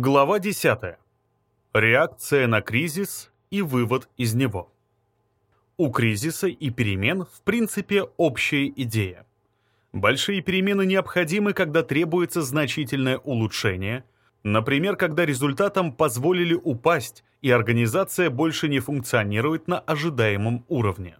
Глава 10. Реакция на кризис и вывод из него. У кризиса и перемен в принципе общая идея. Большие перемены необходимы, когда требуется значительное улучшение, например, когда результатам позволили упасть и организация больше не функционирует на ожидаемом уровне.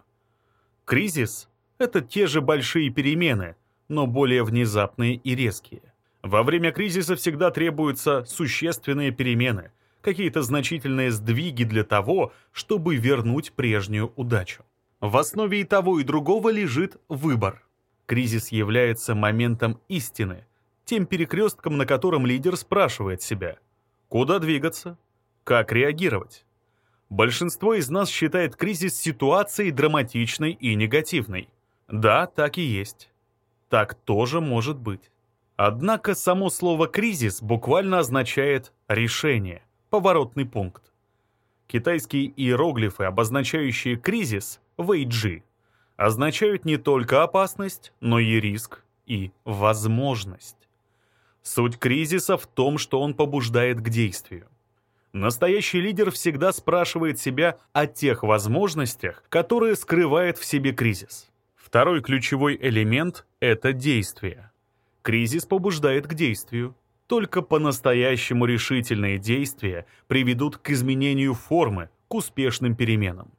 Кризис — это те же большие перемены, но более внезапные и резкие. Во время кризиса всегда требуются существенные перемены, какие-то значительные сдвиги для того, чтобы вернуть прежнюю удачу. В основе и того, и другого лежит выбор. Кризис является моментом истины, тем перекрестком, на котором лидер спрашивает себя, куда двигаться, как реагировать. Большинство из нас считает кризис ситуацией драматичной и негативной. Да, так и есть. Так тоже может быть. Однако само слово «кризис» буквально означает «решение», «поворотный пункт». Китайские иероглифы, обозначающие кризис, «вэйджи», означают не только опасность, но и риск и возможность. Суть кризиса в том, что он побуждает к действию. Настоящий лидер всегда спрашивает себя о тех возможностях, которые скрывает в себе кризис. Второй ключевой элемент — это действие. Кризис побуждает к действию. Только по-настоящему решительные действия приведут к изменению формы, к успешным переменам.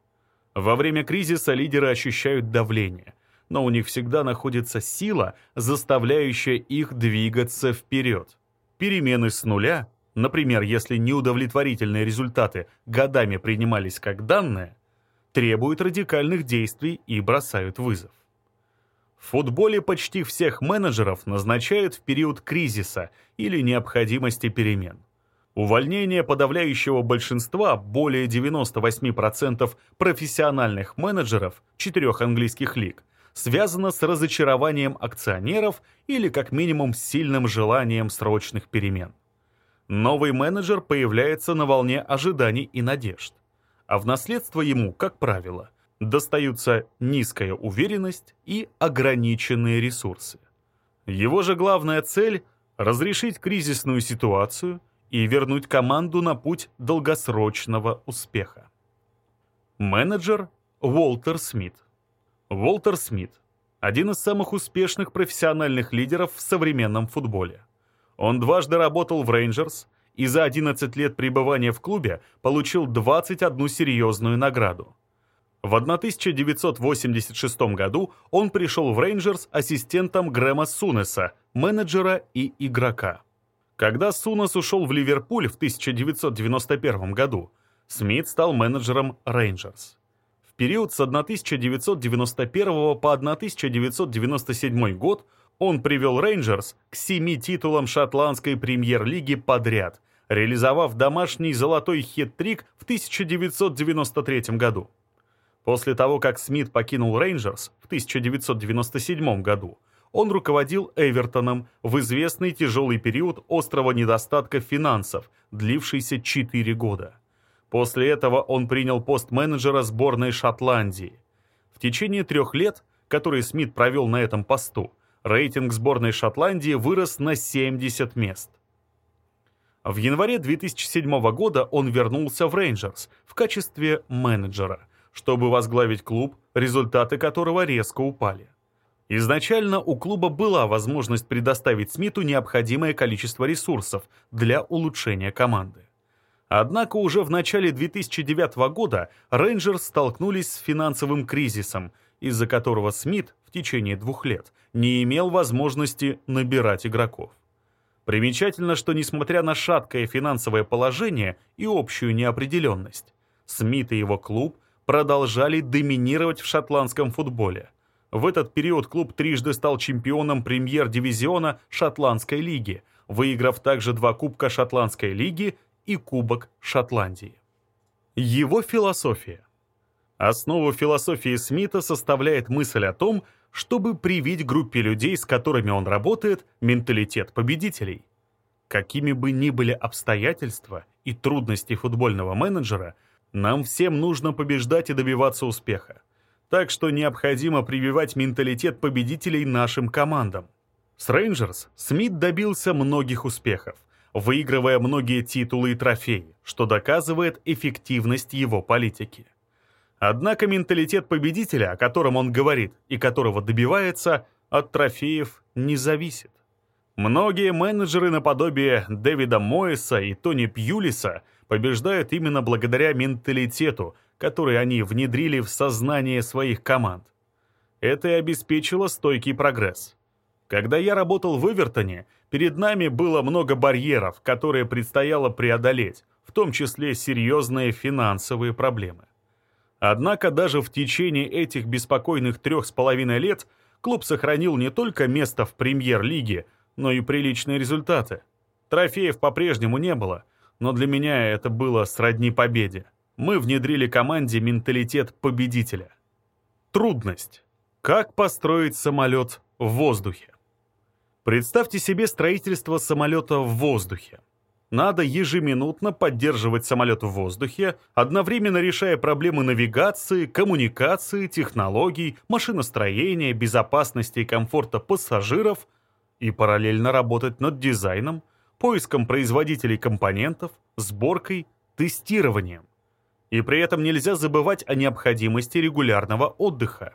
Во время кризиса лидеры ощущают давление, но у них всегда находится сила, заставляющая их двигаться вперед. Перемены с нуля, например, если неудовлетворительные результаты годами принимались как данные, требуют радикальных действий и бросают вызов. В футболе почти всех менеджеров назначают в период кризиса или необходимости перемен. Увольнение подавляющего большинства, более 98% профессиональных менеджеров четырех английских лиг, связано с разочарованием акционеров или как минимум с сильным желанием срочных перемен. Новый менеджер появляется на волне ожиданий и надежд, а в наследство ему, как правило – достаются низкая уверенность и ограниченные ресурсы. Его же главная цель – разрешить кризисную ситуацию и вернуть команду на путь долгосрочного успеха. Менеджер Уолтер Смит. Уолтер Смит – один из самых успешных профессиональных лидеров в современном футболе. Он дважды работал в Рейнджерс и за 11 лет пребывания в клубе получил 21 серьезную награду – в 1986 году он пришел в Рейнджерс ассистентом Грэма Сунеса, менеджера и игрока. Когда Сунес ушел в Ливерпуль в 1991 году, Смит стал менеджером Рейнджерс. В период с 1991 по 1997 год он привел Рейнджерс к семи титулам шотландской премьер-лиги подряд, реализовав домашний золотой хет-трик в 1993 году. После того, как Смит покинул Рейнджерс в 1997 году, он руководил Эвертоном в известный тяжелый период острого недостатка финансов, длившийся 4 года. После этого он принял пост менеджера сборной Шотландии. В течение трех лет, которые Смит провел на этом посту, рейтинг сборной Шотландии вырос на 70 мест. В январе 2007 года он вернулся в Рейнджерс в качестве менеджера – чтобы возглавить клуб, результаты которого резко упали. Изначально у клуба была возможность предоставить Смиту необходимое количество ресурсов для улучшения команды. Однако уже в начале 2009 года Рейнджерс столкнулись с финансовым кризисом, из-за которого Смит в течение двух лет не имел возможности набирать игроков. Примечательно, что несмотря на шаткое финансовое положение и общую неопределенность, Смит и его клуб продолжали доминировать в шотландском футболе. В этот период клуб трижды стал чемпионом премьер-дивизиона Шотландской лиги, выиграв также два Кубка Шотландской лиги и Кубок Шотландии. Его философия. Основу философии Смита составляет мысль о том, чтобы привить группе людей, с которыми он работает, менталитет победителей. Какими бы ни были обстоятельства и трудности футбольного менеджера – нам всем нужно побеждать и добиваться успеха. Так что необходимо прививать менталитет победителей нашим командам. С Рейнджерс Смит добился многих успехов, выигрывая многие титулы и трофеи, что доказывает эффективность его политики. Однако менталитет победителя, о котором он говорит и которого добивается, от трофеев не зависит. Многие менеджеры наподобие Дэвида Моэса и Тони Пьюлиса побеждают именно благодаря менталитету, который они внедрили в сознание своих команд. Это и обеспечило стойкий прогресс. Когда я работал в Эвертоне, перед нами было много барьеров, которые предстояло преодолеть, в том числе серьезные финансовые проблемы. Однако даже в течение этих беспокойных трех с половиной лет клуб сохранил не только место в премьер-лиге, но и приличные результаты. Трофеев по-прежнему не было, но для меня это было сродни победе. Мы внедрили команде менталитет победителя. Трудность. Как построить самолет в воздухе? Представьте себе строительство самолета в воздухе. Надо ежеминутно поддерживать самолет в воздухе, одновременно решая проблемы навигации, коммуникации, технологий, машиностроения, безопасности и комфорта пассажиров и параллельно работать над дизайном, поиском производителей компонентов, сборкой, тестированием. И при этом нельзя забывать о необходимости регулярного отдыха.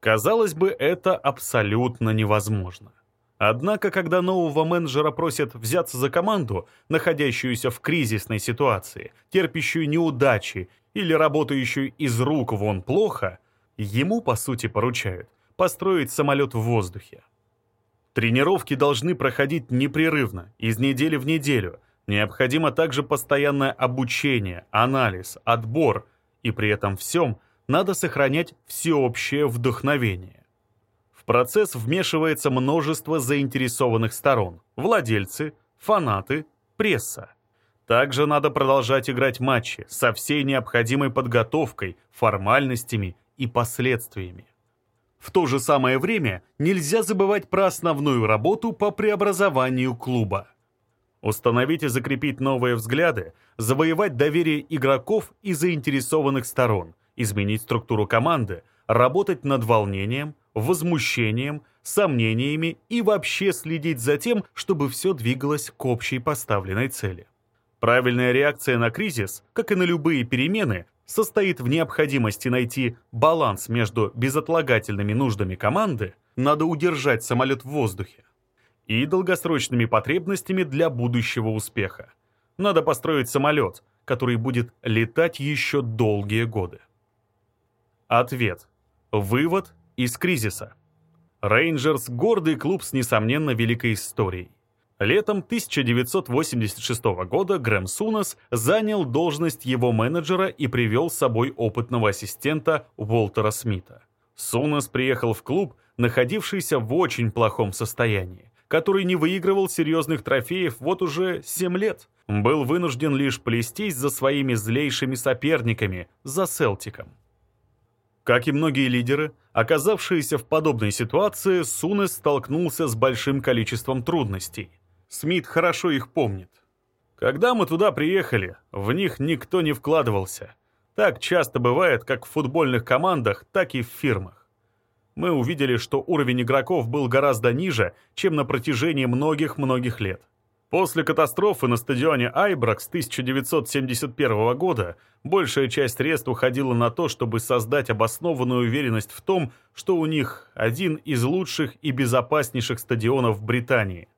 Казалось бы, это абсолютно невозможно. Однако, когда нового менеджера просят взяться за команду, находящуюся в кризисной ситуации, терпящую неудачи или работающую из рук вон плохо, ему, по сути, поручают построить самолет в воздухе. Тренировки должны проходить непрерывно, из недели в неделю. Необходимо также постоянное обучение, анализ, отбор, и при этом всем надо сохранять всеобщее вдохновение. В процесс вмешивается множество заинтересованных сторон – владельцы, фанаты, пресса. Также надо продолжать играть матчи со всей необходимой подготовкой, формальностями и последствиями. В то же самое время нельзя забывать про основную работу по преобразованию клуба. Установить и закрепить новые взгляды, завоевать доверие игроков и заинтересованных сторон – изменить структуру команды, работать над волнением, возмущением, сомнениями и вообще следить за тем, чтобы все двигалось к общей поставленной цели. Правильная реакция на кризис, как и на любые перемены, состоит в необходимости найти баланс между безотлагательными нуждами команды, надо удержать самолет в воздухе, и долгосрочными потребностями для будущего успеха. Надо построить самолет, который будет летать еще долгие годы. Ответ. Вывод из кризиса. Рейнджерс – гордый клуб с, несомненно, великой историей. Летом 1986 года Грэм Сунас занял должность его менеджера и привел с собой опытного ассистента Уолтера Смита. Сунас приехал в клуб, находившийся в очень плохом состоянии, который не выигрывал серьезных трофеев вот уже 7 лет. Был вынужден лишь плестись за своими злейшими соперниками, за Селтиком. Как и многие лидеры, оказавшиеся в подобной ситуации, Сунес столкнулся с большим количеством трудностей. Смит хорошо их помнит. Когда мы туда приехали, в них никто не вкладывался. Так часто бывает как в футбольных командах, так и в фирмах. Мы увидели, что уровень игроков был гораздо ниже, чем на протяжении многих-многих лет. После катастрофы на стадионе Айбракс 1971 года большая часть средств уходила на то, чтобы создать обоснованную уверенность в том, что у них один из лучших и безопаснейших стадионов в Британии.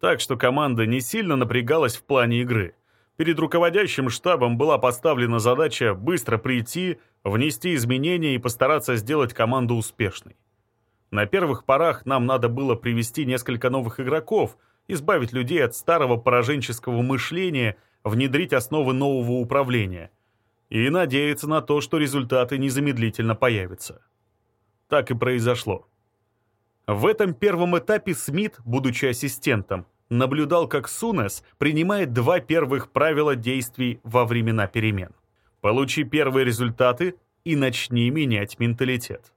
Так что команда не сильно напрягалась в плане игры. Перед руководящим штабом была поставлена задача быстро прийти, внести изменения и постараться сделать команду успешной. На первых порах нам надо было привести несколько новых игроков – избавить людей от старого пораженческого мышления, внедрить основы нового управления и надеяться на то, что результаты незамедлительно появятся. Так и произошло. В этом первом этапе Смит, будучи ассистентом, наблюдал, как Сунес принимает два первых правила действий во времена перемен. Получи первые результаты и начни менять менталитет.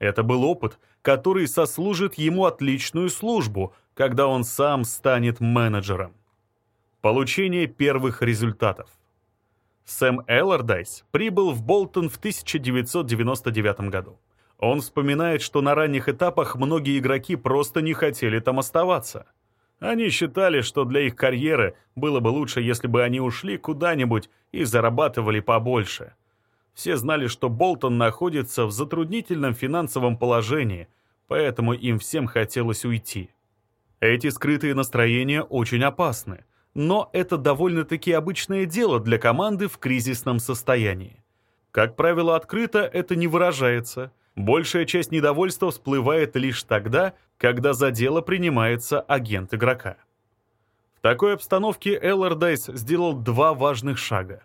Это был опыт, который сослужит ему отличную службу, когда он сам станет менеджером. Получение первых результатов. Сэм Эллардайс прибыл в Болтон в 1999 году. Он вспоминает, что на ранних этапах многие игроки просто не хотели там оставаться. Они считали, что для их карьеры было бы лучше, если бы они ушли куда-нибудь и зарабатывали побольше. Все знали, что Болтон находится в затруднительном финансовом положении, поэтому им всем хотелось уйти. Эти скрытые настроения очень опасны, но это довольно-таки обычное дело для команды в кризисном состоянии. Как правило, открыто это не выражается. Большая часть недовольства всплывает лишь тогда, когда за дело принимается агент игрока. В такой обстановке Эллардайс сделал два важных шага.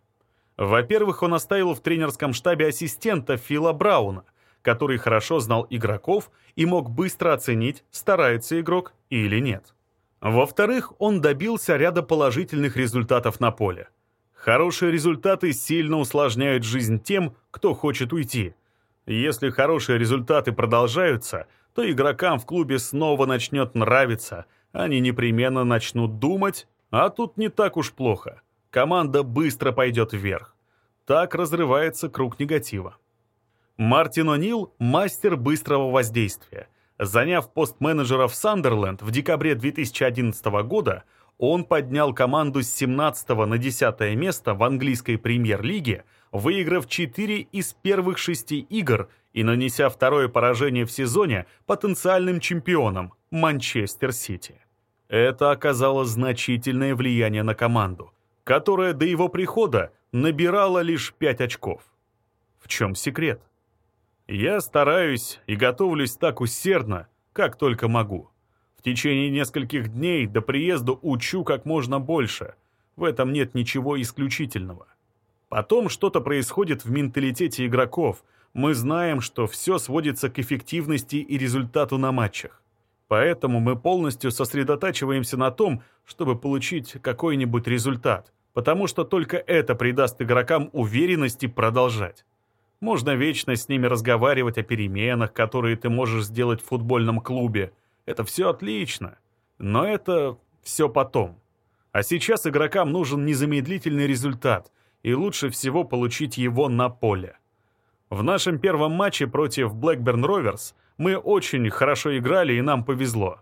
Во-первых, он оставил в тренерском штабе ассистента Фила Брауна, который хорошо знал игроков и мог быстро оценить, старается игрок или нет. Во-вторых, он добился ряда положительных результатов на поле. Хорошие результаты сильно усложняют жизнь тем, кто хочет уйти. Если хорошие результаты продолжаются, то игрокам в клубе снова начнет нравиться, они непременно начнут думать, а тут не так уж плохо. Команда быстро пойдет вверх. Так разрывается круг негатива. Мартин О'Нил – мастер быстрого воздействия. Заняв пост менеджера в Сандерленд в декабре 2011 года, он поднял команду с 17 на 10 место в английской премьер-лиге, выиграв 4 из первых 6 игр и нанеся второе поражение в сезоне потенциальным чемпионам Манчестер Сити. Это оказало значительное влияние на команду, которая до его прихода набирала лишь 5 очков. В чем секрет? Я стараюсь и готовлюсь так усердно, как только могу. В течение нескольких дней до приезда учу как можно больше. В этом нет ничего исключительного. Потом что-то происходит в менталитете игроков. Мы знаем, что все сводится к эффективности и результату на матчах. Поэтому мы полностью сосредотачиваемся на том, чтобы получить какой-нибудь результат, потому что только это придаст игрокам уверенности продолжать. Можно вечно с ними разговаривать о переменах, которые ты можешь сделать в футбольном клубе – это все отлично. Но это все потом. А сейчас игрокам нужен незамедлительный результат, и лучше всего получить его на поле. В нашем первом матче против Blackburn Rovers мы очень хорошо играли, и нам повезло.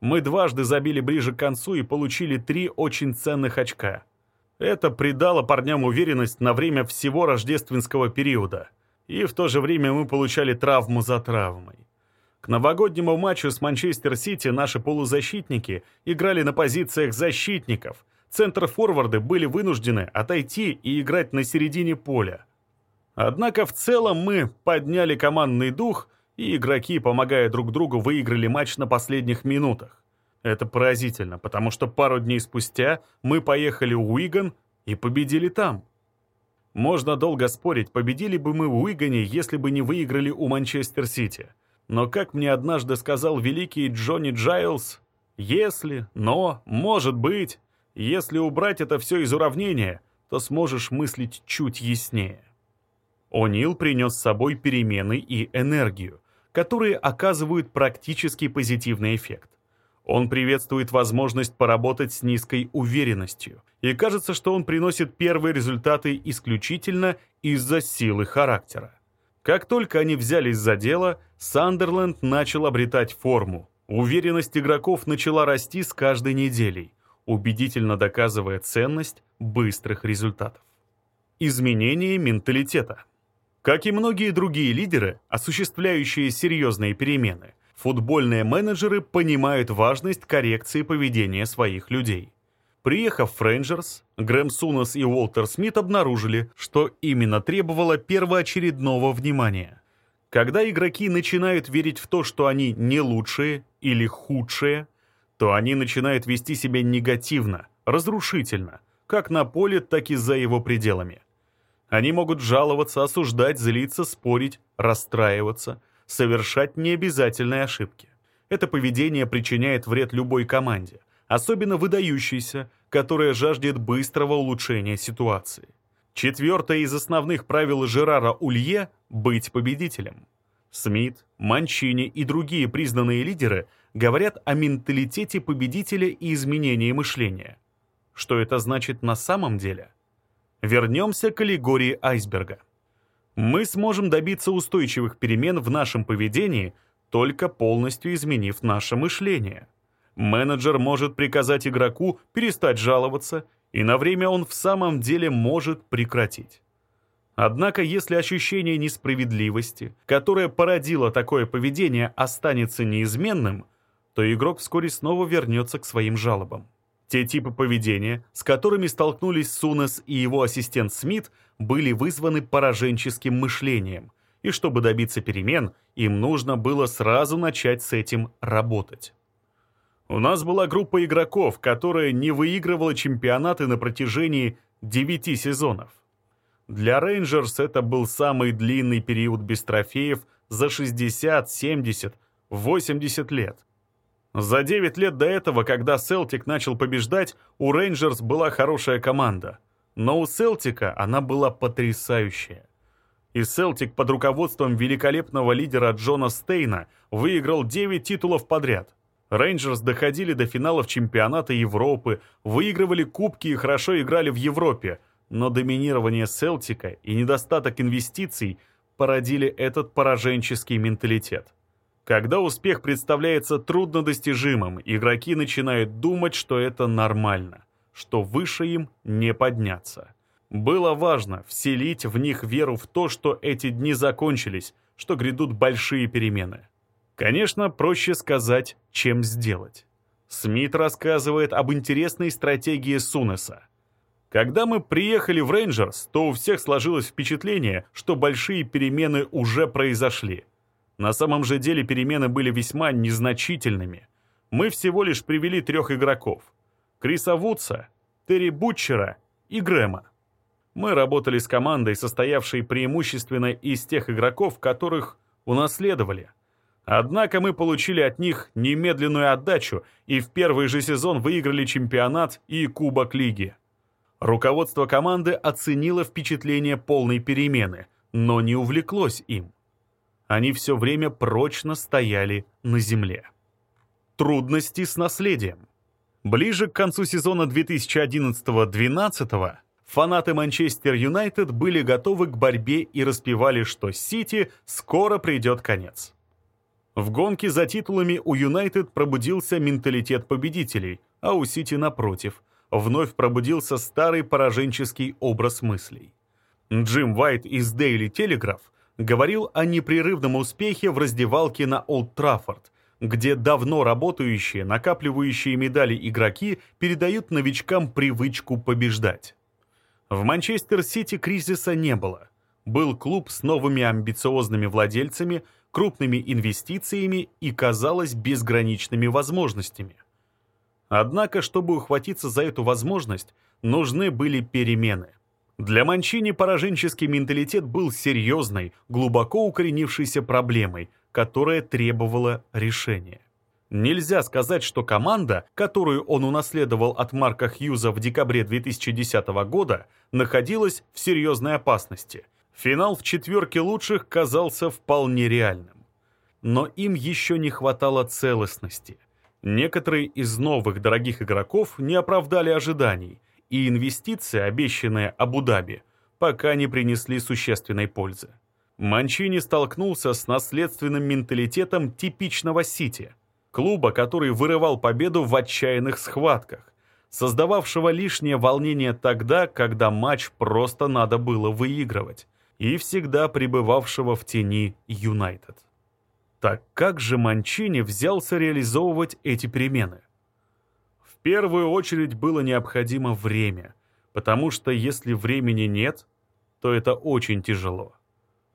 Мы дважды забили ближе к концу и получили три очень ценных очка. Это придало парням уверенность на время всего рождественского периода. И в то же время мы получали травму за травмой. К новогоднему матчу с Манчестер Сити наши полузащитники играли на позициях защитников. Центр-форварды были вынуждены отойти и играть на середине поля. Однако в целом мы подняли командный дух, и игроки, помогая друг другу, выиграли матч на последних минутах. Это поразительно, потому что пару дней спустя мы поехали в Уиган и победили там. Можно долго спорить, победили бы мы в Уигане, если бы не выиграли у Манчестер Сити. Но, как мне однажды сказал великий Джонни Джайлз, если, но, может быть, если убрать это все из уравнения, то сможешь мыслить чуть яснее. О'Нил принес с собой перемены и энергию, которые оказывают практически позитивный эффект. Он приветствует возможность поработать с низкой уверенностью, и кажется, что он приносит первые результаты исключительно из-за силы характера. Как только они взялись за дело, Сандерленд начал обретать форму. Уверенность игроков начала расти с каждой неделей, убедительно доказывая ценность быстрых результатов. Изменение менталитета. Как и многие другие лидеры, осуществляющие серьезные перемены, футбольные менеджеры понимают важность коррекции поведения своих людей. Приехав в Рейнджерс, Грэм Сунас и Уолтер Смит обнаружили, что именно требовало первоочередного внимания. Когда игроки начинают верить в то, что они не лучшие или худшие, то они начинают вести себя негативно, разрушительно, как на поле, так и за его пределами. Они могут жаловаться, осуждать, злиться, спорить, расстраиваться, совершать необязательные ошибки. Это поведение причиняет вред любой команде, особенно выдающейся, которая жаждет быстрого улучшения ситуации. Четвертое из основных правил Жерара Улье – быть победителем. Смит, Манчини и другие признанные лидеры говорят о менталитете победителя и изменении мышления. Что это значит на самом деле? Вернемся к аллегории айсберга. Мы сможем добиться устойчивых перемен в нашем поведении, только полностью изменив наше мышление – Менеджер может приказать игроку перестать жаловаться, и на время он в самом деле может прекратить. Однако, если ощущение несправедливости, которое породило такое поведение, останется неизменным, то игрок вскоре снова вернется к своим жалобам. Те типы поведения, с которыми столкнулись Сунес и его ассистент Смит, были вызваны пораженческим мышлением, и чтобы добиться перемен, им нужно было сразу начать с этим работать. У нас была группа игроков, которая не выигрывала чемпионаты на протяжении 9 сезонов. Для Рейнджерс это был самый длинный период без трофеев за 60, 70, 80 лет. За 9 лет до этого, когда Селтик начал побеждать, у Рейнджерс была хорошая команда. Но у Селтика она была потрясающая. И Селтик под руководством великолепного лидера Джока Стейна выиграл 9 титулов подряд. Рейнджерс доходили до финалов чемпионата Европы, выигрывали кубки и хорошо играли в Европе, но доминирование Селтика и недостаток инвестиций породили этот пораженческий менталитет. Когда успех представляется труднодостижимым, игроки начинают думать, что это нормально, что выше им не подняться. Было важно вселить в них веру в то, что эти дни закончились, что грядут большие перемены. Конечно, проще сказать, чем сделать. Смит рассказывает об интересной стратегии Сунеса. Когда мы приехали в Рейнджерс, то у всех сложилось впечатление, что большие перемены уже произошли. На самом же деле перемены были весьма незначительными. Мы всего лишь привели трех игроков. Криса Вудса, Терри Бутчера и Грэма. Мы работали с командой, состоявшей преимущественно из тех игроков, которых унаследовали. Однако мы получили от них немедленную отдачу и в первый же сезон выиграли чемпионат и Кубок Лиги. Руководство команды оценило впечатление полной перемены, но не увлеклось им. Они все время прочно стояли на земле. Трудности с наследием. Ближе к концу сезона 2011-2012 фанаты Манчестер Юнайтед были готовы к борьбе и распевали, что Сити скоро придет конец. В гонке за титулами у Юнайтед пробудился менталитет победителей, а у Сити, напротив, вновь пробудился старый пораженческий образ мыслей. Джим Уайт из Daily Telegraph говорил о непрерывном успехе в раздевалке на Олд Траффорд, где давно работающие, накапливающие медали игроки передают новичкам привычку побеждать. В Манчестер-Сити кризиса не было. Был клуб с новыми амбициозными владельцами, крупными инвестициями и, казалось, безграничными возможностями – Однако, чтобы ухватиться за эту возможность, нужны были перемены. Для Манчини пораженческий менталитет был серьезной, глубоко укоренившейся проблемой, которая требовала решения. Нельзя сказать, что команда, которую он унаследовал от Марка Хьюза в декабре 2010 года, находилась в серьезной опасности. Финал в четверке лучших казался вполне реальным. Но им еще не хватало целостности – Некоторые из новых дорогих игроков не оправдали ожиданий, и инвестиции, обещанные Абу-Даби, пока не принесли существенной пользы. Манчини столкнулся с наследственным менталитетом типичного Сити, клуба, который вырывал победу в отчаянных схватках, создававшего лишнее волнение тогда, когда матч просто надо было выигрывать, и всегда пребывавшего в тени Юнайтед. Так как же Манчини взялся реализовывать эти перемены? Первую очередь было необходимо время, потому что если времени нет, то это очень тяжело.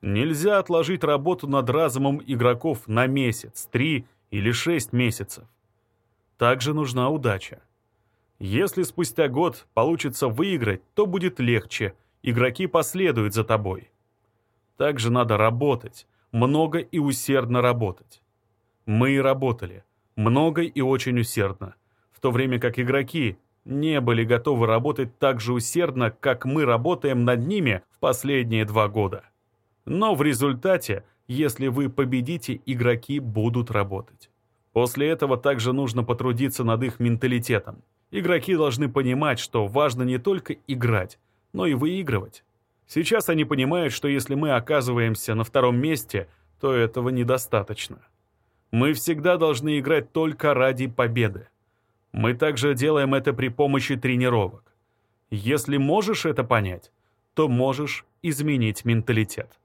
Нельзя отложить работу над разумом игроков на месяц, три или шесть месяцев. Также нужна удача. Если спустя год получится выиграть, то будет легче, игроки последуют за тобой. Также надо работать, много и усердно работать. Мы и работали, много и очень усердно, то время как игроки не были готовы работать так же усердно, как мы работаем над ними в последние два года. Но в результате, если вы победите, игроки будут работать. После этого также нужно потрудиться над их менталитетом. Игроки должны понимать, что важно не только играть, но и выигрывать. Сейчас они понимают, что если мы оказываемся на втором месте, то этого недостаточно. Мы всегда должны играть только ради победы. Мы также делаем это при помощи тренировок. Если можешь это понять, то можешь изменить менталитет.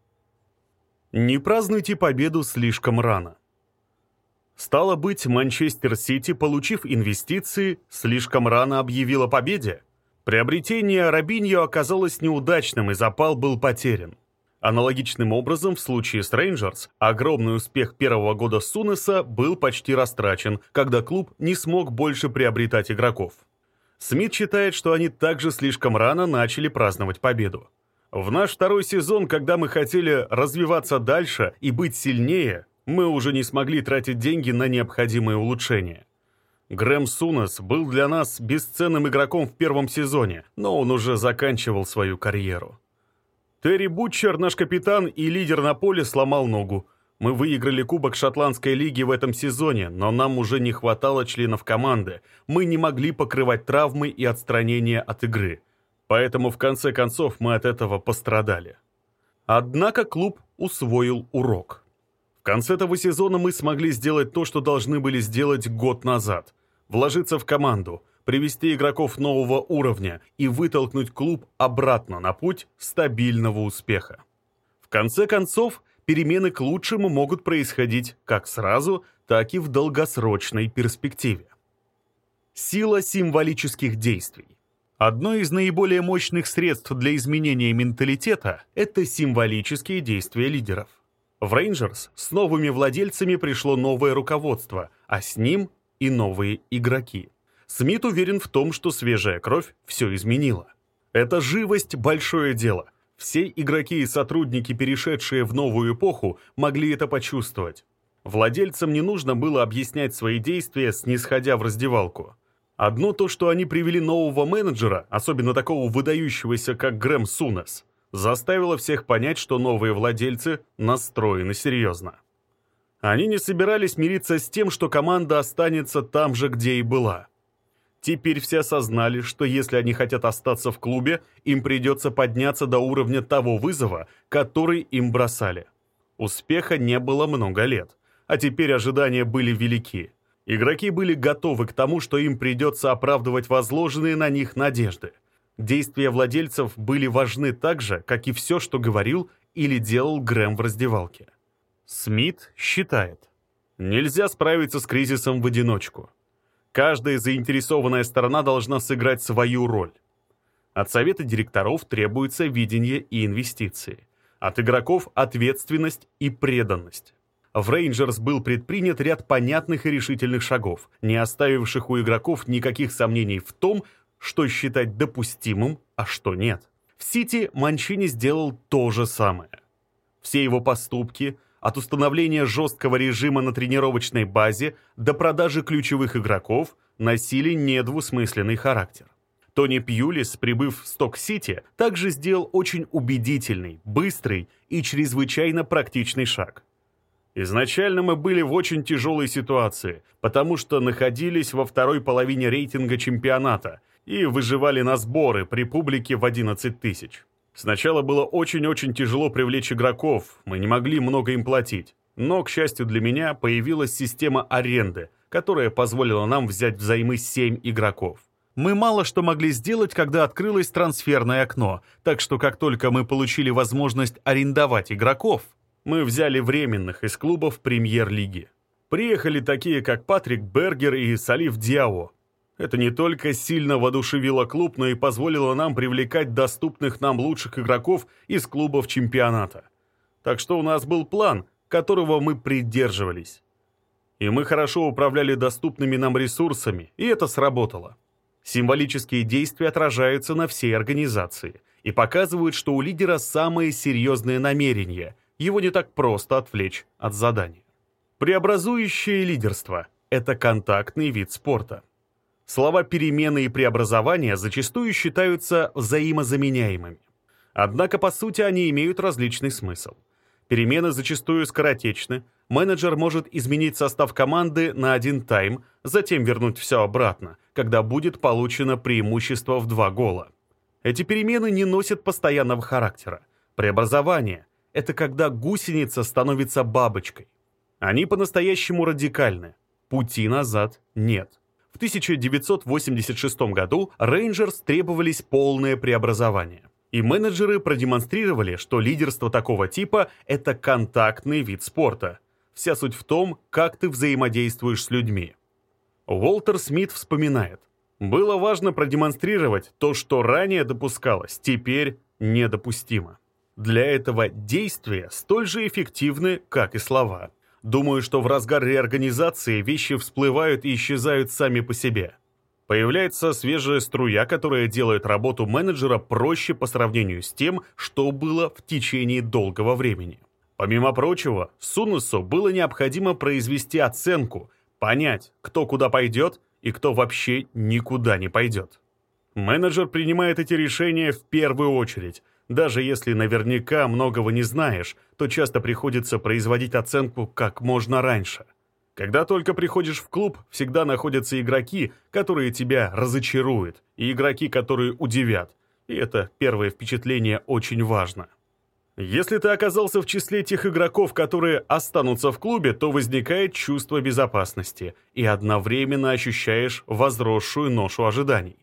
Не празднуйте победу слишком рано. Стало быть, Манчестер Сити, получив инвестиции, слишком рано объявил о победе. Приобретение Робиньо оказалось неудачным и запал был потерян. Аналогичным образом, в случае с Рейнджерс, огромный успех первого года Сунеса был почти растрачен, когда клуб не смог больше приобретать игроков. Смит считает, что они также слишком рано начали праздновать победу. В наш второй сезон, когда мы хотели развиваться дальше и быть сильнее, мы уже не смогли тратить деньги на необходимые улучшения. Грэм Сунес был для нас бесценным игроком в первом сезоне, но он уже заканчивал свою карьеру. Терри Бутчер, наш капитан и лидер на поле, сломал ногу. Мы выиграли Кубок Шотландской лиги в этом сезоне, но нам уже не хватало членов команды. Мы не могли покрывать травмы и отстранения от игры. Поэтому в конце концов мы от этого пострадали. Однако клуб усвоил урок конце этого сезона мы смогли сделать то, что должны были сделать год назад. Вложиться в команду, привести игроков нового уровня и вытолкнуть клуб обратно на путь стабильного успеха. В конце концов, перемены к лучшему могут происходить как сразу, так и в долгосрочной перспективе. Сила символических действий. Одно из наиболее мощных средств для изменения менталитета – это символические действия лидеров. В Рейнджерс с новыми владельцами пришло новое руководство, а с ним и новые игроки. Смит уверен в том, что свежая кровь все изменила. Эта живость – большое дело. Все игроки и сотрудники, перешедшие в новую эпоху, могли это почувствовать. Владельцам не нужно было объяснять свои действия, снисходя в раздевалку. Одно то, что они привели нового менеджера, особенно такого выдающегося, как Грэм Сунес, заставило всех понять, что новые владельцы настроены серьезно. Они не собирались мириться с тем, что команда останется там же, где и была. Теперь все осознали, что если они хотят остаться в клубе, им придется подняться до уровня того вызова, который им бросали. Успеха не было много лет, а теперь ожидания были велики. Игроки были готовы к тому, что им придется оправдывать возложенные на них надежды – Действия владельцев были важны так же, как и все, что говорил или делал Грэм в раздевалке. Смит считает, нельзя справиться с кризисом в одиночку. Каждая заинтересованная сторона должна сыграть свою роль. От совета директоров требуется видение и инвестиции. От игроков – ответственность и преданность. В Рейнджерс был предпринят ряд понятных и решительных шагов, не оставивших у игроков никаких сомнений в том, что считать допустимым, а что нет. В Сити Манчини сделал то же самое. Все его поступки, от установления жесткого режима на тренировочной базе до продажи ключевых игроков, носили недвусмысленный характер. Тони Пьюлис, прибыв в Сток-Сити, также сделал очень убедительный, быстрый и чрезвычайно практичный шаг. Изначально мы были в очень тяжелой ситуации, потому что находились во второй половине рейтинга чемпионата и выживали на сборы при публике в 11 тысяч. Сначала было очень-очень тяжело привлечь игроков, мы не могли много им платить. Но, к счастью для меня, появилась система аренды, которая позволила нам взять взаймы 7 игроков. Мы мало что могли сделать, когда открылось трансферное окно, так что как только мы получили возможность арендовать игроков, мы взяли временных из клубов премьер-лиги. Приехали такие, как Патрик Бергер и Салиф Диао, это не только сильно воодушевило клуб, но и позволило нам привлекать доступных нам лучших игроков из клубов чемпионата. Так что у нас был план, которого мы придерживались. И мы хорошо управляли доступными нам ресурсами, и это сработало. Символические действия отражаются на всей организации и показывают, что у лидера самые серьезные намерения, его не так просто отвлечь от задания. Преобразующее лидерство – это контактный вид спорта. Слова «перемены» и «преобразования» зачастую считаются взаимозаменяемыми. Однако, по сути, они имеют различный смысл. Перемены зачастую скоротечны, менеджер может изменить состав команды на один тайм, затем вернуть все обратно, когда будет получено преимущество в два гола. Эти перемены не носят постоянного характера. Преобразование – это когда гусеница становится бабочкой. Они по-настоящему радикальны. Пути назад нет. В 1986 году Рейнджерс требовались полное преобразование. И менеджеры продемонстрировали, что лидерство такого типа – это контактный вид спорта. Вся суть в том, как ты взаимодействуешь с людьми. Уолтер Смит вспоминает. Было важно продемонстрировать то, что ранее допускалось, теперь недопустимо. Для этого действия столь же эффективны, как и слова. Думаю, что в разгар реорганизации вещи всплывают и исчезают сами по себе. Появляется свежая струя, которая делает работу менеджера проще по сравнению с тем, что было в течение долгого времени. Помимо прочего, Сунусу было необходимо произвести оценку, понять, кто куда пойдет и кто вообще никуда не пойдет. Менеджер принимает эти решения в первую очередь. Даже если наверняка многого не знаешь, то часто приходится производить оценку как можно раньше. Когда только приходишь в клуб, всегда находятся игроки, которые тебя разочаруют, и игроки, которые удивят. И это первое впечатление очень важно. Если ты оказался в числе тех игроков, которые останутся в клубе, то возникает чувство безопасности, и одновременно ощущаешь возросшую ношу ожиданий.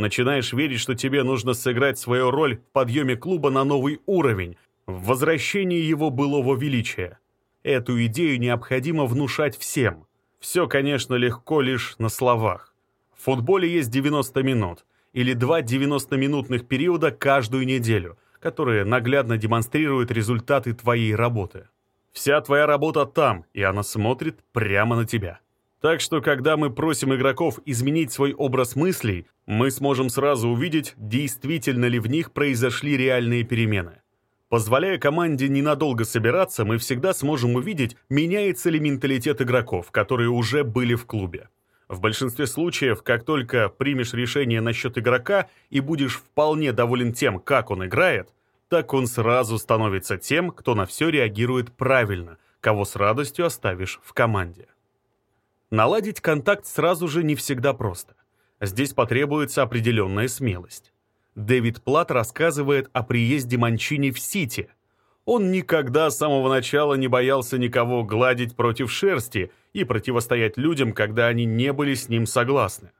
Начинаешь верить, что тебе нужно сыграть свою роль в подъеме клуба на новый уровень, в возвращении его былого величия. Эту идею необходимо внушать всем. Все, конечно, легко лишь на словах. В футболе есть 90 минут, или два 90-минутных периода каждую неделю – которые наглядно демонстрируют результаты твоей работы. Вся твоя работа там, и она смотрит прямо на тебя. Так что, когда мы просим игроков изменить свой образ мыслей, мы сможем сразу увидеть, действительно ли в них произошли реальные перемены. Позволяя команде ненадолго собираться, мы всегда сможем увидеть, меняется ли менталитет игроков, которые уже были в клубе. В большинстве случаев, как только примешь решение насчет игрока и будешь вполне доволен тем, как он играет, так он сразу становится тем, кто на все реагирует правильно, кого с радостью оставишь в команде. Наладить контакт сразу же не всегда просто. Здесь потребуется определенная смелость. Дэвид Платт рассказывает о приезде Манчини в Сити – он никогда с самого начала не боялся никого гладить против шерсти и противостоять людям, когда они не были с ним согласны.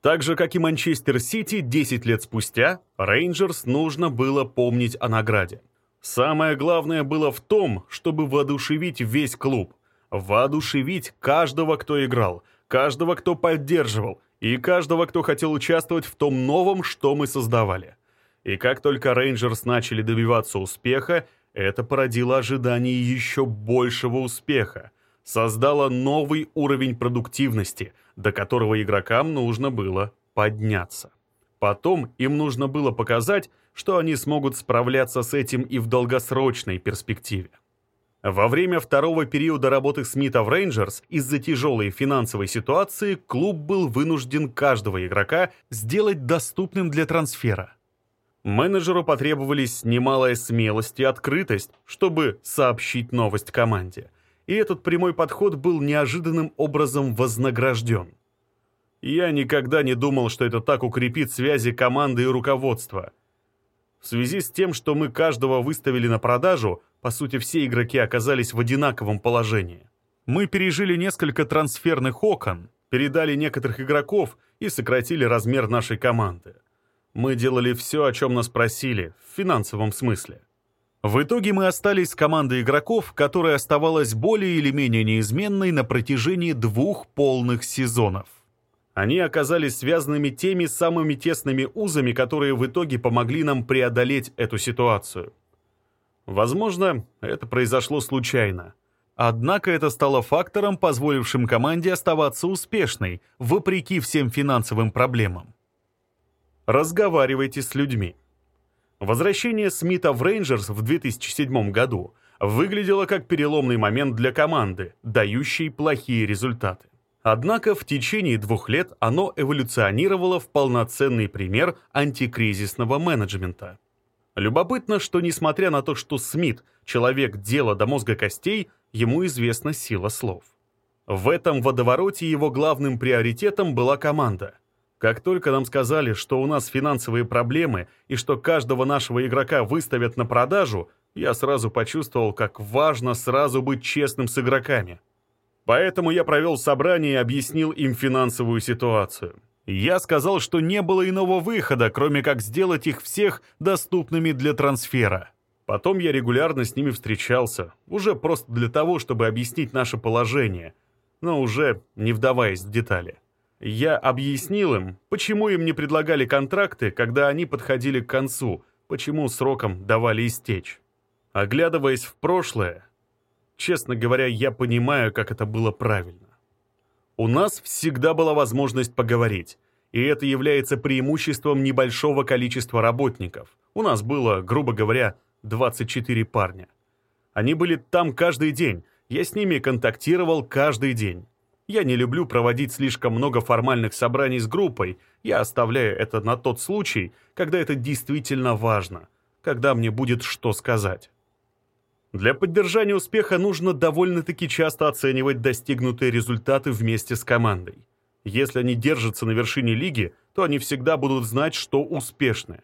Так же, как и Манчестер Сити, 10 лет спустя Рейнджерс нужно было помнить о награде. Самое главное было в том, чтобы воодушевить весь клуб, воодушевить каждого, кто играл, каждого, кто поддерживал, и каждого, кто хотел участвовать в том новом, что мы создавали. И как только Рейнджерс начали добиваться успеха, это породило ожидание еще большего успеха, создало новый уровень продуктивности, до которого игрокам нужно было подняться. Потом им нужно было показать, что они смогут справляться с этим и в долгосрочной перспективе. Во время второго периода работы Смита в Рейнджерс из-за тяжелой финансовой ситуации клуб был вынужден каждого игрока сделать доступным для трансфера. Менеджеру потребовались немалая смелость и открытость, чтобы сообщить новость команде. И этот прямой подход был неожиданным образом вознагражден. Я никогда не думал, что это так укрепит связи команды и руководства. В связи с тем, что мы каждого выставили на продажу, по сути все игроки оказались в одинаковом положении. Мы пережили несколько трансферных окон, передали некоторых игроков и сократили размер нашей команды. Мы делали все, о чем нас просили, в финансовом смысле. В итоге мы остались с командой игроков, которая оставалась более или менее неизменной на протяжении двух полных сезонов. Они оказались связанными теми самыми тесными узами, которые в итоге помогли нам преодолеть эту ситуацию. Возможно, это произошло случайно. Однако это стало фактором, позволившим команде оставаться успешной, вопреки всем финансовым проблемам. Разговаривайте с людьми. Возвращение Смита в Рейнджерс в 2007 году выглядело как переломный момент для команды, дающий плохие результаты. Однако в течение двух лет оно эволюционировало в полноценный пример антикризисного менеджмента. Любопытно, что несмотря на то, что Смит – человек дела до мозга костей, ему известна сила слов. В этом водовороте его главным приоритетом была команда – как только нам сказали, что у нас финансовые проблемы и что каждого нашего игрока выставят на продажу, я сразу почувствовал, как важно сразу быть честным с игроками. Поэтому я провел собрание и объяснил им финансовую ситуацию. Я сказал, что не было иного выхода, кроме как сделать их всех доступными для трансфера. Потом я регулярно с ними встречался, уже просто для того, чтобы объяснить наше положение, но уже не вдаваясь в детали. Я объяснил им, почему им не предлагали контракты, когда они подходили к концу, почему сроком давали истечь. Оглядываясь в прошлое, честно говоря, я понимаю, как это было правильно. У нас всегда была возможность поговорить, и это является преимуществом небольшого количества работников. У нас было, грубо говоря, 24 парня. Они были там каждый день, я с ними контактировал каждый день. Я не люблю проводить слишком много формальных собраний с группой, я оставляю это на тот случай, когда это действительно важно, когда мне будет что сказать. Для поддержания успеха нужно довольно-таки часто оценивать достигнутые результаты вместе с командой. Если они держатся на вершине лиги, то они всегда будут знать, что успешны.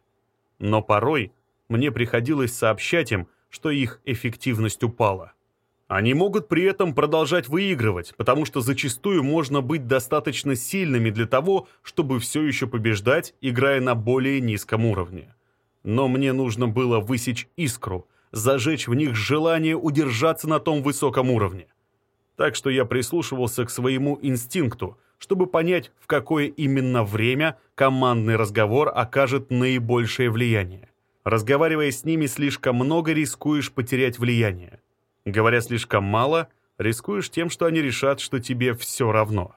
Но порой мне приходилось сообщать им, что их эффективность упала. Они могут при этом продолжать выигрывать, потому что зачастую можно быть достаточно сильными для того, чтобы все еще побеждать, играя на более низком уровне. Но мне нужно было высечь искру – зажечь в них желание удержаться на том высоком уровне. Так что я прислушивался к своему инстинкту, чтобы понять, в какое именно время командный разговор окажет наибольшее влияние. Разговаривая с ними слишком много, рискуешь потерять влияние. Говоря слишком мало, рискуешь тем, что они решат, что тебе все равно.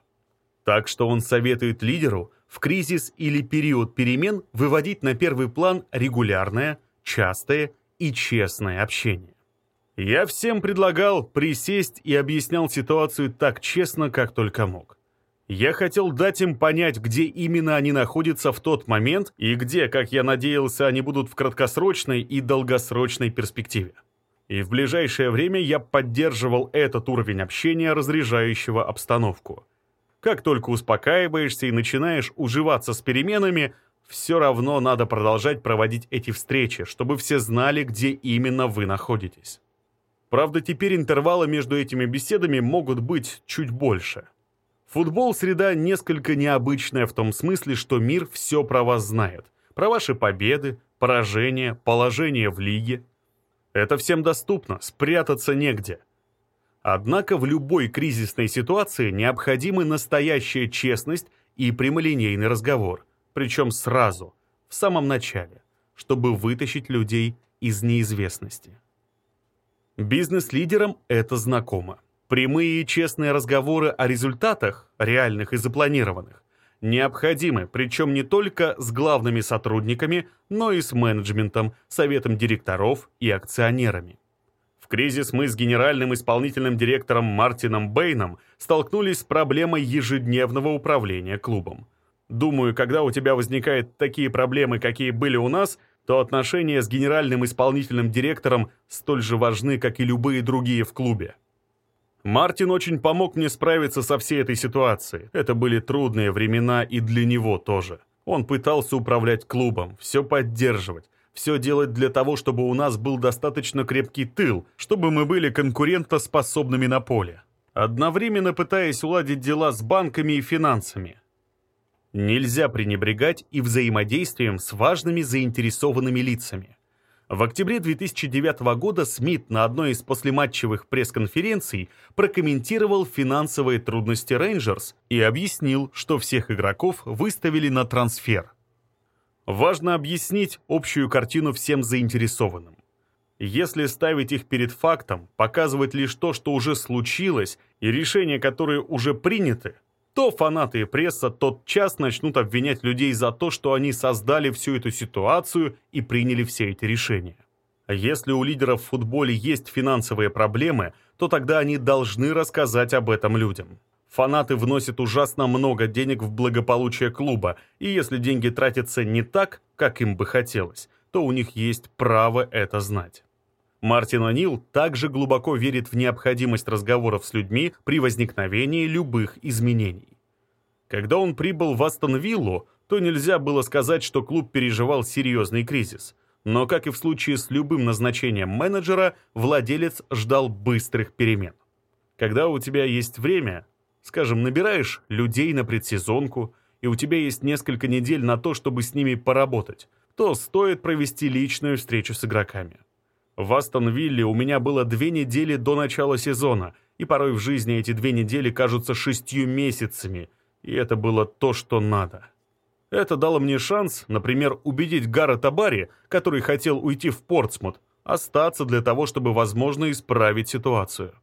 Так что он советует лидеру в кризис или период перемен выводить на первый план регулярное, частое и честное общение. Я всем предлагал присесть и объяснял ситуацию так честно, как только мог. Я хотел дать им понять, где именно они находятся в тот момент и где, как я надеялся, они будут в краткосрочной и долгосрочной перспективе. И в ближайшее время я поддерживал этот уровень общения, разряжающего обстановку. Как только успокаиваешься и начинаешь уживаться с переменами – все равно надо продолжать проводить эти встречи, чтобы все знали, где именно вы находитесь. Правда, теперь интервалы между этими беседами могут быть чуть больше. Футбол – среда несколько необычная в том смысле, что мир все про вас знает. Про ваши победы, поражения, положение в лиге. Это всем доступно, спрятаться негде. Однако в любой кризисной ситуации необходимы настоящая честность и прямолинейный разговор причем сразу, в самом начале, чтобы вытащить людей из неизвестности. Бизнес-лидерам это знакомо. Прямые и честные разговоры о результатах, реальных и запланированных, необходимы, причем не только с главными сотрудниками, но и с менеджментом, советом директоров и акционерами. В кризис мы с генеральным исполнительным директором Мартином Бэйном столкнулись с проблемой ежедневного управления клубом. Думаю, когда у тебя возникают такие проблемы, какие были у нас, то отношения с генеральным исполнительным директором столь же важны, как и любые другие в клубе. Мартин очень помог мне справиться со всей этой ситуацией. Это были трудные времена и для него тоже. Он пытался управлять клубом, все поддерживать, все делать для того, чтобы у нас был достаточно крепкий тыл, чтобы мы были конкурентоспособными на поле. Одновременно пытаясь уладить дела с банками и финансами. Нельзя пренебрегать и взаимодействием с важными заинтересованными лицами. В октябре 2009 года Смит на одной из послематчевых пресс-конференций прокомментировал финансовые трудности Рейнджерс и объяснил, что всех игроков выставили на трансфер. Важно объяснить общую картину всем заинтересованным. Если ставить их перед фактом, показывать лишь то, что уже случилось, и решения, которые уже приняты, то фанаты и пресса тот час начнут обвинять людей за то, что они создали всю эту ситуацию и приняли все эти решения. Если у лидеров в футболе есть финансовые проблемы, то тогда они должны рассказать об этом людям. Фанаты вносят ужасно много денег в благополучие клуба, и если деньги тратятся не так, как им бы хотелось, то у них есть право это знать. Мартин О'Нил также глубоко верит в необходимость разговоров с людьми при возникновении любых изменений. Когда он прибыл в Астон-Виллу, то нельзя было сказать, что клуб переживал серьезный кризис. Но, как и в случае с любым назначением менеджера, владелец ждал быстрых перемен. Когда у тебя есть время, скажем, набираешь людей на предсезонку, и у тебя есть несколько недель на то, чтобы с ними поработать, то стоит провести личную встречу с игроками. В Астон Вилле у меня было две недели до начала сезона, и порой в жизни эти две недели кажутся шестью месяцами, и это было то, что надо. Это дало мне шанс, например, убедить Гаррета Барри, который хотел уйти в Портсмут, остаться для того, чтобы, возможно, исправить ситуацию.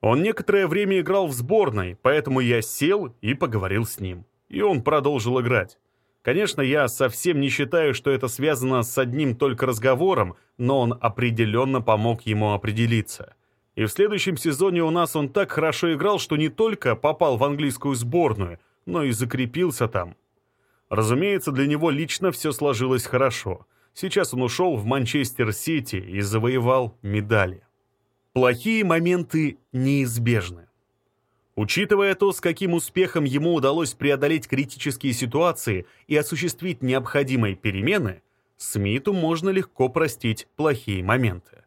Он некоторое время играл в сборной, поэтому я сел и поговорил с ним. И он продолжил играть. Конечно, я совсем не считаю, что это связано с одним только разговором, но он определенно помог ему определиться. И в следующем сезоне у нас он так хорошо играл, что не только попал в английскую сборную, но и закрепился там. Разумеется, для него лично все сложилось хорошо. Сейчас он ушел в Манчестер-Сити и завоевал медали. Плохие моменты неизбежны. Учитывая то, с каким успехом ему удалось преодолеть критические ситуации и осуществить необходимые перемены, Смиту можно легко простить плохие моменты.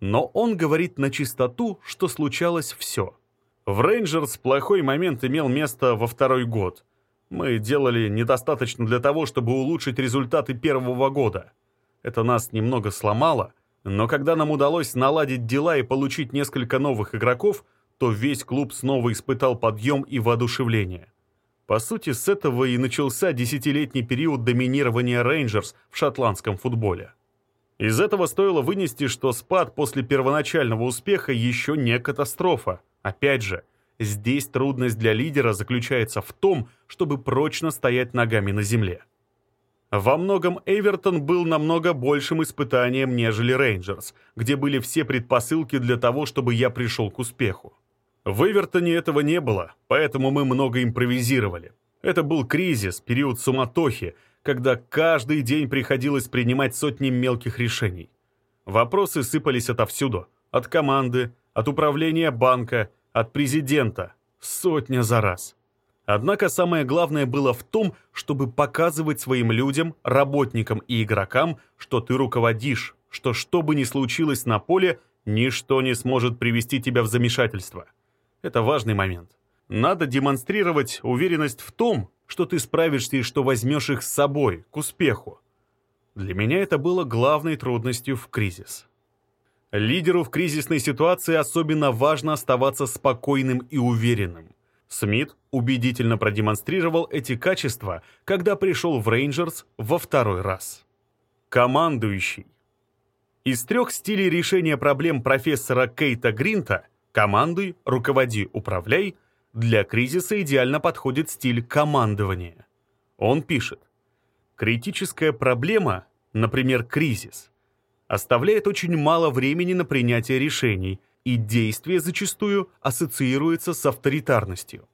Но он говорит на чистоту, что случалось все. В Рейнджерс плохой момент имел место во второй год. Мы делали недостаточно для того, чтобы улучшить результаты первого года. Это нас немного сломало, но когда нам удалось наладить дела и получить несколько новых игроков – то весь клуб снова испытал подъем и воодушевление. По сути, с этого и начался десятилетний период доминирования Рейнджерс в шотландском футболе. Из этого стоило вынести, что спад после первоначального успеха еще не катастрофа. Опять же, здесь трудность для лидера заключается в том, чтобы прочно стоять ногами на земле. Во многом Эвертон был намного большим испытанием, нежели Рейнджерс, где были все предпосылки для того, чтобы я пришел к успеху. В Эвертоне этого не было, поэтому мы много импровизировали. Это был кризис, период суматохи, когда каждый день приходилось принимать сотни мелких решений. Вопросы сыпались отовсюду. От команды, от управления банка, от президента. Сотня за раз. Однако самое главное было в том, чтобы показывать своим людям, работникам и игрокам, что ты руководишь, что что бы ни случилось на поле, ничто не сможет привести тебя в замешательство. Это важный момент. Надо демонстрировать уверенность в том, что ты справишься и что возьмешь их с собой, к успеху. Для меня это было главной трудностью в кризис. Лидеру в кризисной ситуации особенно важно оставаться спокойным и уверенным. Смит убедительно продемонстрировал эти качества, когда пришел в Рейнджерс во второй раз. Командующий. Из трех стилей решения проблем профессора Кейта Гринта – Командуй, руководи, управляй. Для кризиса идеально подходит стиль командования. Он пишет, критическая проблема, например, кризис, оставляет очень мало времени на принятие решений, и действие зачастую ассоциируется с авторитарностью.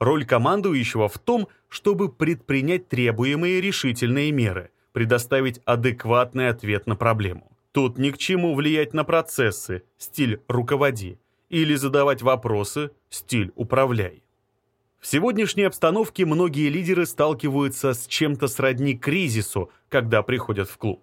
Роль командующего в том, чтобы предпринять требуемые решительные меры, предоставить адекватный ответ на проблему. Тут ни к чему влиять на процессы, стиль «руководи», или задавать вопросы, стиль «управляй». В сегодняшней обстановке многие лидеры сталкиваются с чем-то сродни кризису, когда приходят в клуб.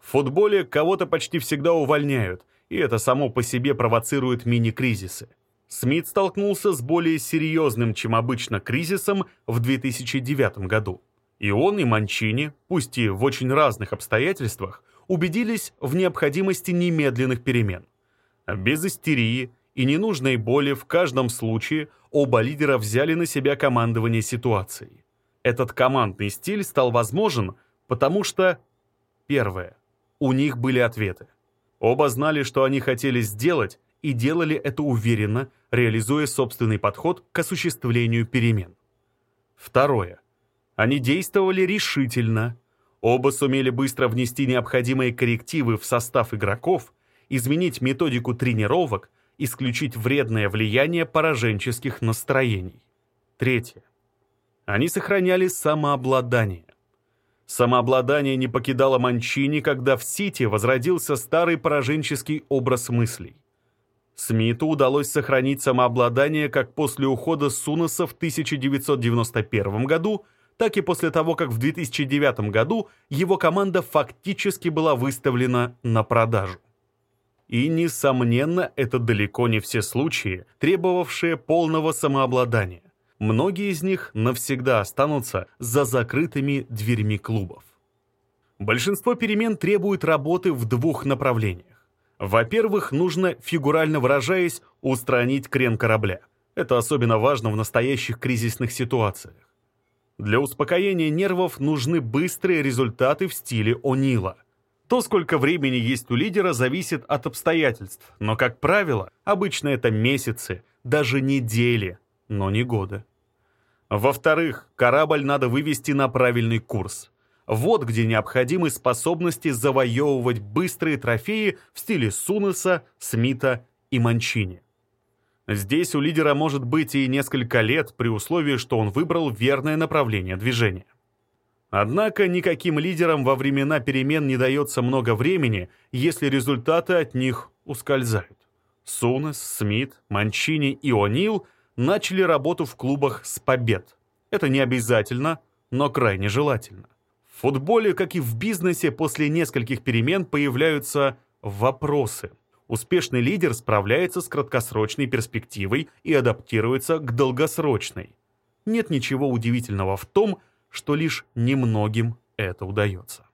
В футболе кого-то почти всегда увольняют, и это само по себе провоцирует мини-кризисы. Смит столкнулся с более серьезным, чем обычно, кризисом в 2009 году. И он, и Манчини, пусть и в очень разных обстоятельствах, убедились в необходимости немедленных перемен. Без истерии, и ненужной боли в каждом случае оба лидера взяли на себя командование ситуацией. Этот командный стиль стал возможен, потому что, первое, у них были ответы. Оба знали, что они хотели сделать, и делали это уверенно, реализуя собственный подход к осуществлению перемен. Второе. Они действовали решительно. Оба сумели быстро внести необходимые коррективы в состав игроков, изменить методику тренировок, исключить вредное влияние пораженческих настроений. Третье. Они сохраняли самообладание. Самообладание не покидало Манчини, когда в Сити возродился старый пораженческий образ мыслей. Смиту удалось сохранить самообладание как после ухода Сунаса в 1991 году, так и после того, как в 2009 году его команда фактически была выставлена на продажу. И, несомненно, это далеко не все случаи, требовавшие полного самообладания. Многие из них навсегда останутся за закрытыми дверьми клубов. Большинство перемен требует работы в двух направлениях. Во-первых, нужно, фигурально выражаясь, устранить крен корабля. Это особенно важно в настоящих кризисных ситуациях. Для успокоения нервов нужны быстрые результаты в стиле О'Нила. То, сколько времени есть у лидера, зависит от обстоятельств, но, как правило, обычно это месяцы, даже недели, но не годы. Во-вторых, корабль надо вывести на правильный курс. Вот где необходимы способности завоевывать быстрые трофеи в стиле Сунеса, Смита и Манчини. Здесь у лидера может быть и несколько лет при условии, что он выбрал верное направление движения. Однако никаким лидерам во времена перемен не дается много времени, если результаты от них ускользают. Сунес, Смит, Манчини и О'Нил начали работу в клубах с побед. Это не обязательно, но крайне желательно. В футболе, как и в бизнесе, после нескольких перемен появляются вопросы – Успешный лидер справляется с краткосрочной перспективой и адаптируется к долгосрочной. Нет ничего удивительного в том, что лишь немногим это удается.